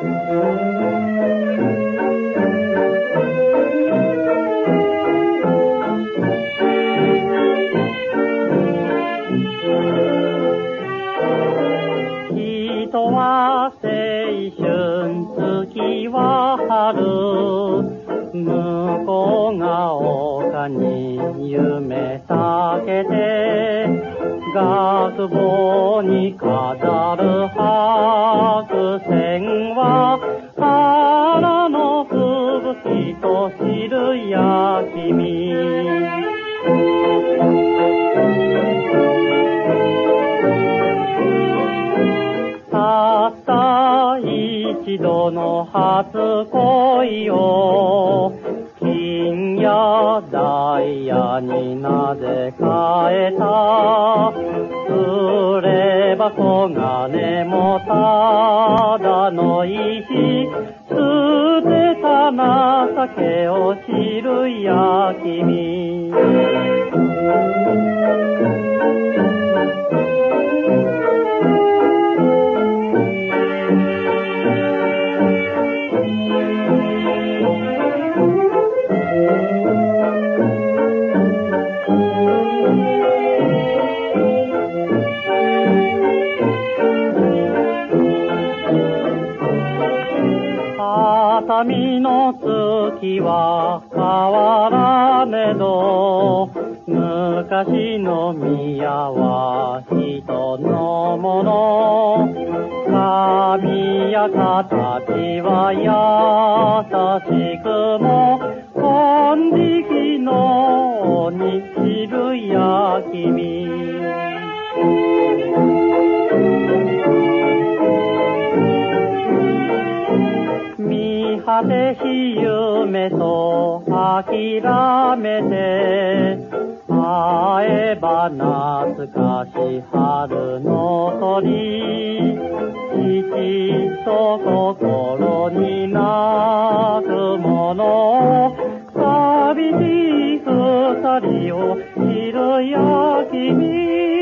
人は青春月は春向こうが丘に夢避けて学坊に飾る白吹雪と知るや君たった一度の初恋を金やダイヤになぜ変えた？すれば小金もただの石。捨て情けを知るや君。熱海の月は変わらねど。昔の宮は人のもの。髪や形は優しくも。金色のに知るや君。果てし夢と諦めて会えば懐かし春の鳥。父と心に泣くもの寂しい二人を知るや君。